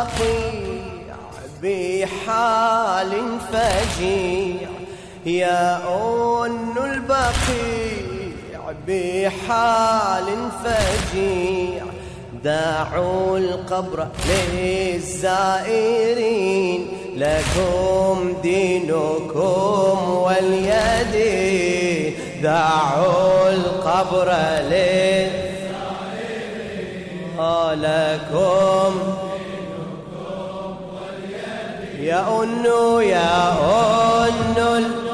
البقيع بحال فجيع. يا أن البقيع بحال فجيع. دعوا القبر للزائرين. لكم دينكم واليدين. دعوا القبر للزائرين. لكم يا أنو يا أنو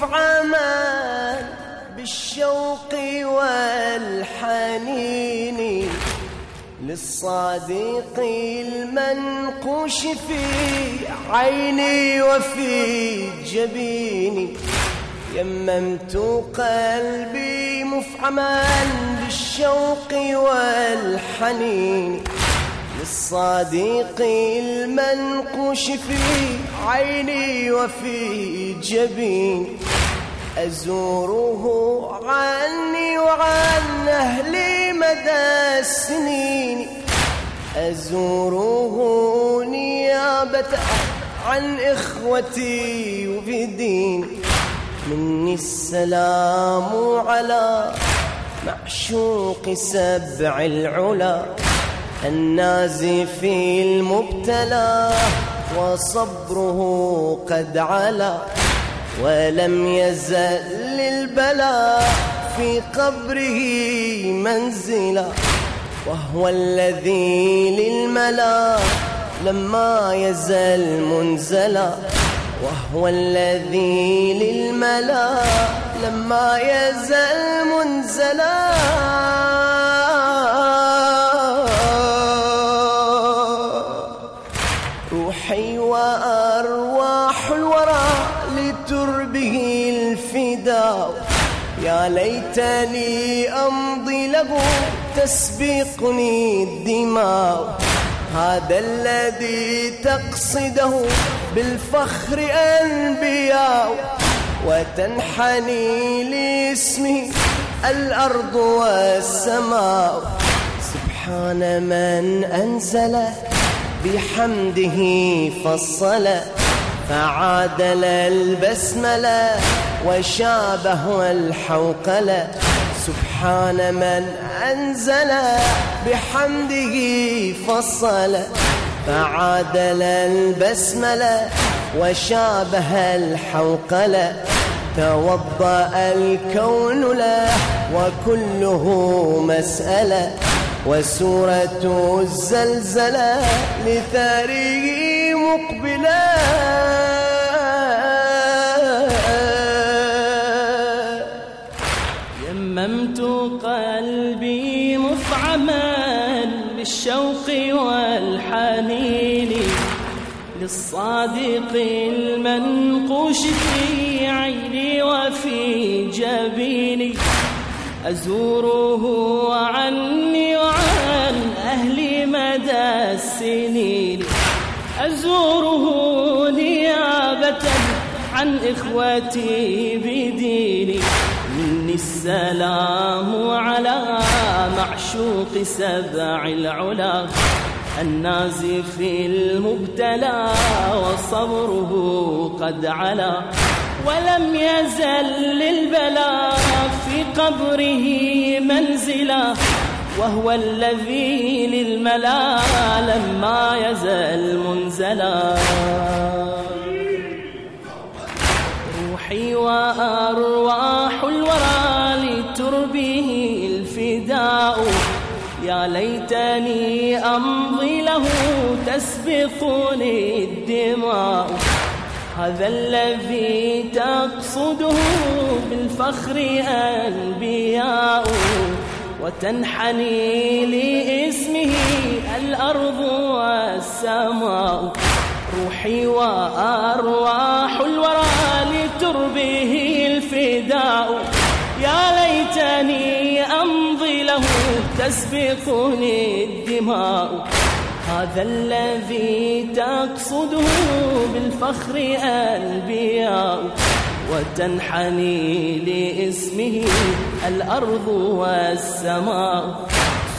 مفعما بالشوق والحنين للصادق المنقوش في عيني وفي جبيني يممت قلبي مفعما بالشوق والحنين للصديق المنقوش في عيني وفي جبين أزوره عني وعن أهلي مدى السنين. أزوره نيابة عن إخوتي وفي ديني مني السلام على معشوق سبع العلا. النازف المبتلى وصبره قد علا ولم يزل البلاء في قبره منزلا وهو الذي للملا لما يزل منزلا وهو الذي للملا لما يزل منزلا الفداء يا ليتني أمضي له تسبقني الدماء هذا الذي تقصده بالفخر أنبياء. وتنحني لاسمه الأرض والسماء. سبحان من أنزل بحمده فصل. فعادل البسملة وشابه الحوقلة. سبحان من أنزل بحمده فصل. فعادل البسملة وشابه الحوقلة. توضأ الكون له وكله مسألة. وسورة الزلزلة لثاريه مقبلة. يممت قلبي مفعما بالشوق والحنين للصادق المنقوش في عيني وفي جبيني. أزوره عني وعن أهلي مدى السنين. أزوره نيابة عن إخوتي بديني. مني السلام على معشوق سبع العلا. النازف المبتلى وصبره قد علا. ولم يزل البلاء في قبره منزلا. وهو الذي للملا لما يزل منزلا. روحي وأرواح الورى لتربه الفداء. يا ليتني أمضي له تسبقني الدماء. هذا الذي تقصده بالفخر أنبياء. وتنحني لإسمه الأرض والسماء. روحي وأرواح الورى لتربه الفداء. يا ليتني أمضي له تسبقني الدماء هذا الذي تقصده بالفخر أنبياء وتنحني لاسمه الأرض والسماء.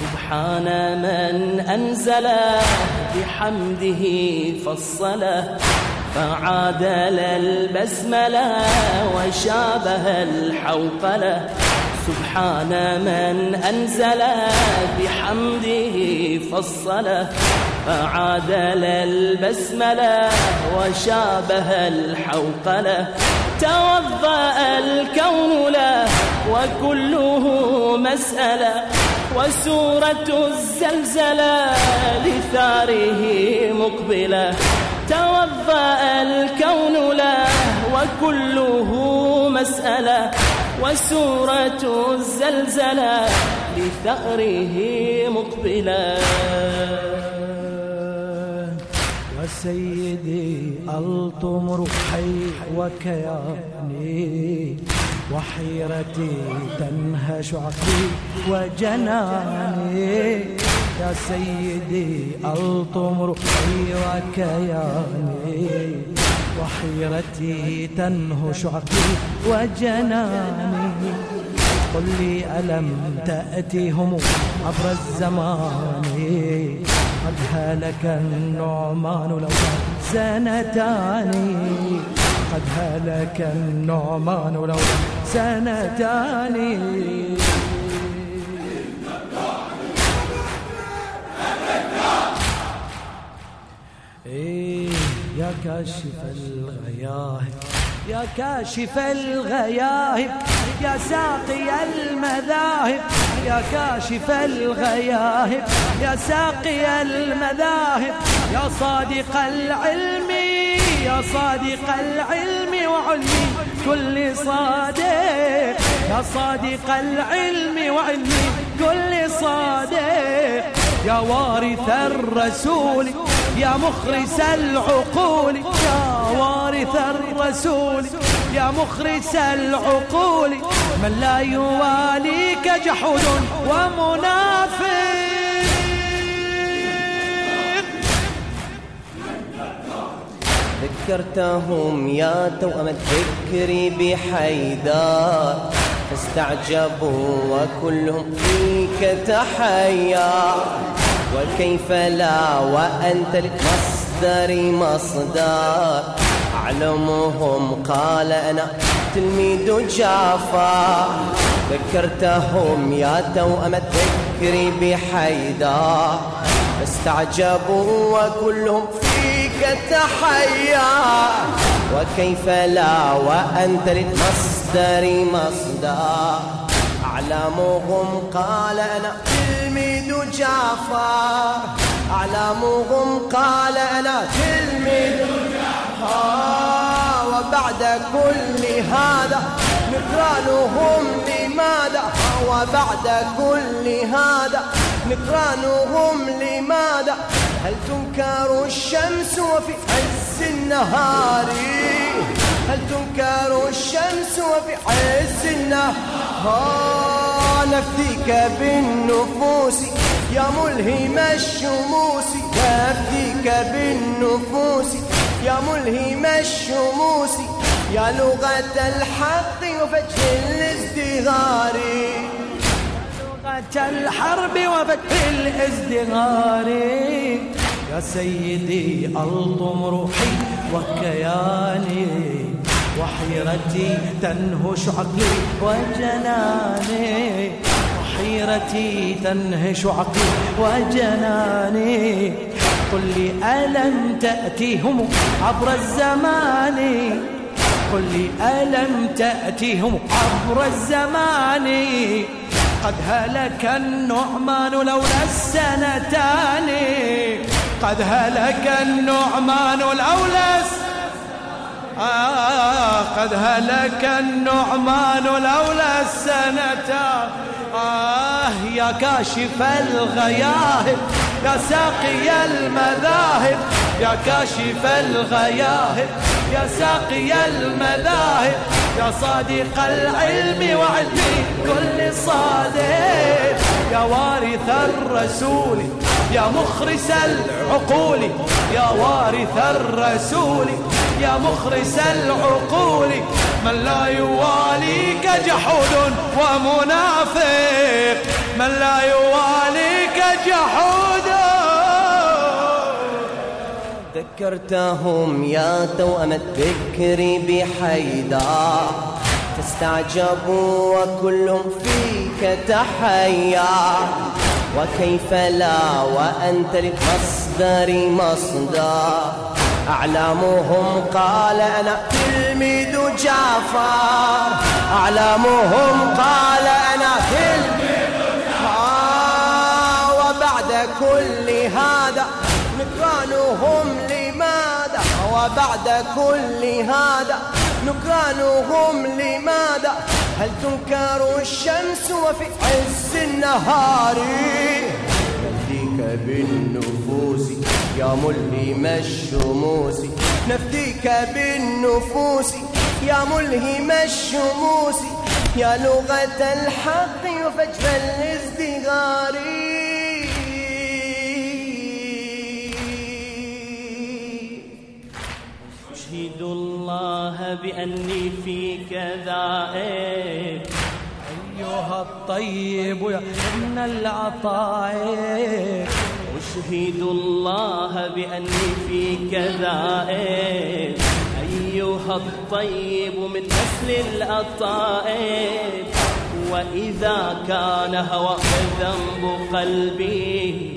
سبحان من أنزل بحمده فالصلاة فعادل البسملة وشابه الحوقلة سبحان من أنزل بحمده فالصلاة فعادل البسملة وشابه الحوقلة توضأ الكون له وكله مسألة وسورة الزلزلة لثاره مقبلة توضأ الكون له وكله مسألة وسورة الزلزلة لثأره مقبلة وسيدي ألطم روحي وكياني. وحيرتي تنهش عقلي وجناني. يا سيدي ألطم روحي وكياني. وحيرتي تنهش عقلي وجناني. قل لي ألم تأتيهم عبر الزمان؟ قد هلك النعمان لو سنتان قد هلك النعمان لو سنتان إيه يا كاشف الغياهب يا كاشف الغياهب يا ساقي المذاهب يا كاشف الغياهب يا ساقي المذاهب يا صادق العلم يا صادق العلم وعلمي كل صادق يا صادق العلم وعلمي كل صادق يا وارث الرسول يا مخرس العقول يا وارث الرسول يا مخرس العقول من لا يواليك جحود ومنافق. ذكرتهم يا توأم الذكر بحيدار فاستعجبوا وكلهم فيك تحيا. وكيف لا وأنت للمصدر مصدر. أعلمهم قال أنا تلميذ جعفر. ذكرتهم يا توأم الذكر بحيدار فاستعجبوا وكلهم فيك تحيا. وكيف لا وأنت للمصدر مصدر. أعلامهم قال أنا تلميذ جعفر. أعلامهم قال أنا تلميذ وبعد كل هذا نكرانهم لماذا؟ وبعد كل هذا نكرانهم لماذا؟ هل تنكر الشمس وفي عز النهار؟ هل تنكر الشمس وفي عز النهار؟ نفديك بالنفوس. يا ملهم الشموس نفديك بالنفوس. يا ملهم الشموس يا لغة الحق وفتح الازدهار لغة الحرب وفتح الازدهار يا سيدي ألطم روحي وكياني وحيرتي تنهش عقلي وجناني. وحيرتي تنهش عقلي وجناني. قل لي ألم تأتيهم عبر الزمان؟ قل لي ألم تأتيهم عبر الزمان؟ قد هلك النعمان لولا السنتان. قد هلك النعمان لولا قد هلك النعمان لولا السنتان آه يا كاشف الغياهب يا ساقي المذاهب يا كاشف الغياهب يا ساقي المذاهب يا صادق العلم وعلم كل صادق يا وارث الرسول يا مخرس العقول يا وارث الرسول يا مخرس العقول من لا يواليك جحود ومنافق من لا يواليك جحود. ذكرتهم يا توأم الذكر بحيدا فاستعجبوا وكلهم فيك تحيا. وكيف لا وأنت للمصدر مصدر. أعلامهم قال أنا تلميذ جعفر. أعلامهم قال أنا تلميذ جعفر. وبعد كل هذا نكرانهم لماذا؟ وبعد كل هذا نكرانهم لماذا؟ هل تنكر الشمس وفي عز النهار؟ نفديك بالنفوس. يا ملهم الشموس نفديك بالنفوس يا ملهم الشموس يا لغة الحق وفجر الازدهار. أشهد الله بأني فيك ذائب أيها الطيب يا ابن العطايب أشهد الله بأني فيك ذائب أيها الطيب من نسل الأطائب وإذا كان هواك ذنب قلبي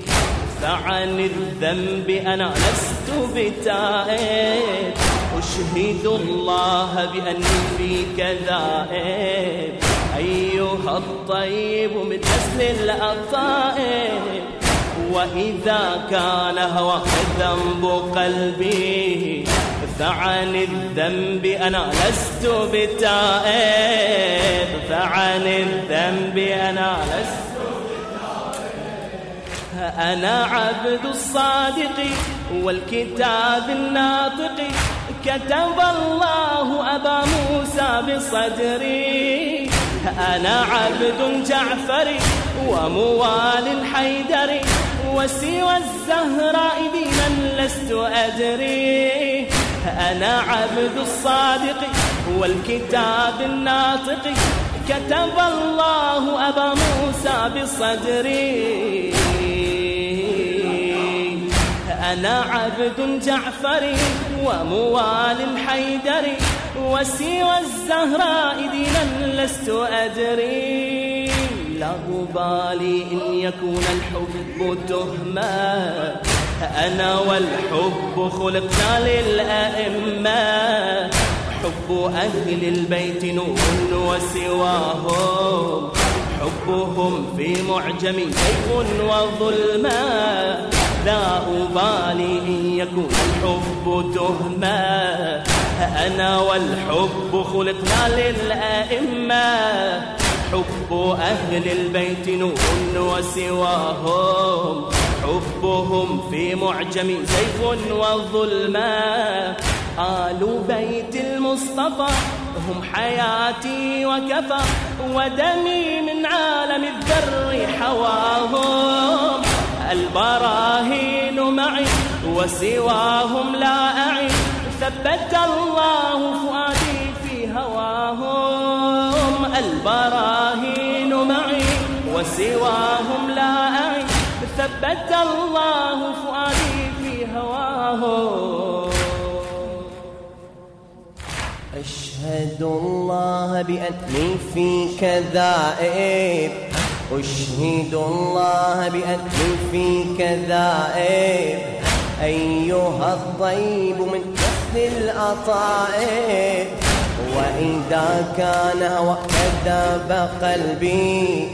فعن الذنب أنا لست بتائب. أشهد الله بأني فيك ذائب أيها الطيب من نسل الأطائب وإذا كان هواك ذنب قلبي فعن الذنب أنا لست بتائب. فعن الذنب أنا لست أنا عبد الصادق والكتاب الناطق. كتب الله أبا موسى بصدري. أنا عبد جعفري وموال الحيدر وسوى الزهراء دينا لست أدري. أنا عبد الصادق والكتاب الناطق. كتب الله أبا موسى بصدري. أنا عبد جعفري وموال الحيدر وسوى الزهراء دينا لست أدري. لا أبالي إن يكون الحب تهمة. أنا والحب خلقنا للأئمة. حب أهل البيت نور وسواهم. حبهم في معجم سيف وظلما. لا أبالي إن يكون الحب تهمة. أنا والحب خلقنا للأئمة. حب أهل البيت نور وسواهم. حبهم في معجم سيف وظلما آل بيت المصطفى هم حياتي وكفى. ودمي من عالم الذر حواهم. البراهين معي وسواهم لا أعي. ثبت الله فؤادي في هواهم. البراهين معي وسواهم لا أعي. ثبت الله فؤادي في هواهم. أشهد الله بأني فيك ذائب أشهد الله بأني فيك ذائب أيها الطيب من نسل الأطائب. وإذا كان هوى كذب قلبي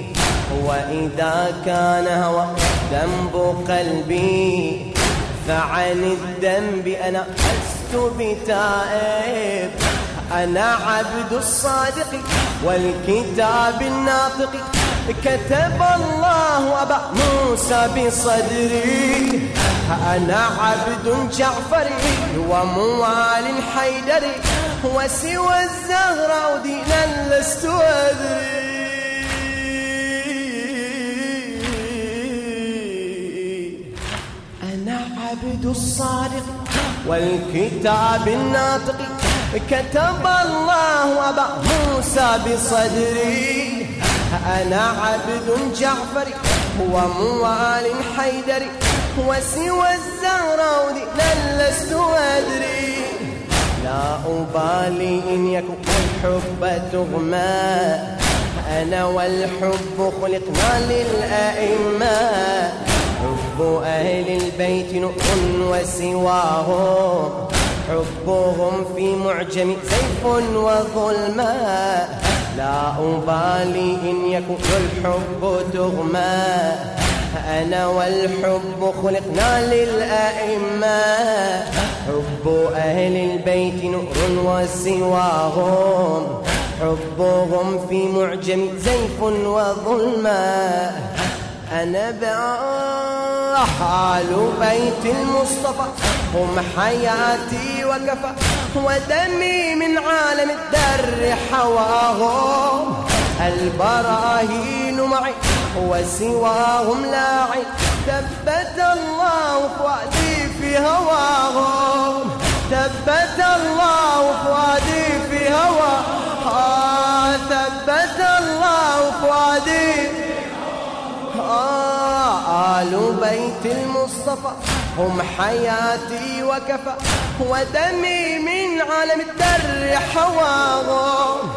وإذا كان هوى ذنب قلبي فعن الذنب أنا لست بتائب. أنا عبد الصادق والكتاب الناطق. كتب الله أبا موسى بصدري. أنا عبد جعفري وموال حيدري وسوى الزهراء دينا لست أدري. أنا عبد الصادق والكتاب الناطق. كتب الله أبا موسى بصدري. أنا عبد جعفري وموال حيدري وسوى الزهراء دينا لست أدري. لا أبالي إن يكون الحب تغمى. أنا والحب خلقنا للأئمة. حب أهل البيت نور وسواهم. حبهم في معجم سيف وظلما. لا أبالي إن يكون الحب تغمى أنا والحب خلقنا للأئمة. حب أهل البيت نور وسواهم. حبهم في معجم زيف وظلما. أنا بأحال بيت المصطفى. هم حياتي وكفى ودمي من عالم الدر حواهم. البراهين معي وسواهم لاعي ثبت الله فؤادي في هواهم. ثبت الله فؤادي في هواهم. آه ثبت الله فؤادي آه آل بيت المصطفى. هم حياتي وكفى ودمي من عالم الدر حواهم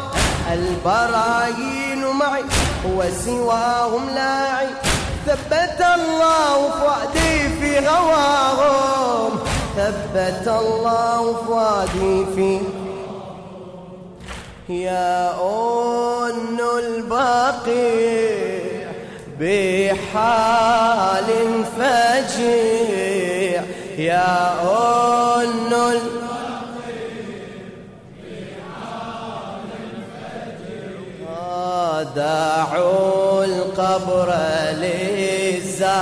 البراهين معي وسواهم لاعي ثبت الله فؤادي في هواهم ثبت الله فؤادي في يا أن الباقي بحال فجيع يا أن دعوا القبر للزائرين.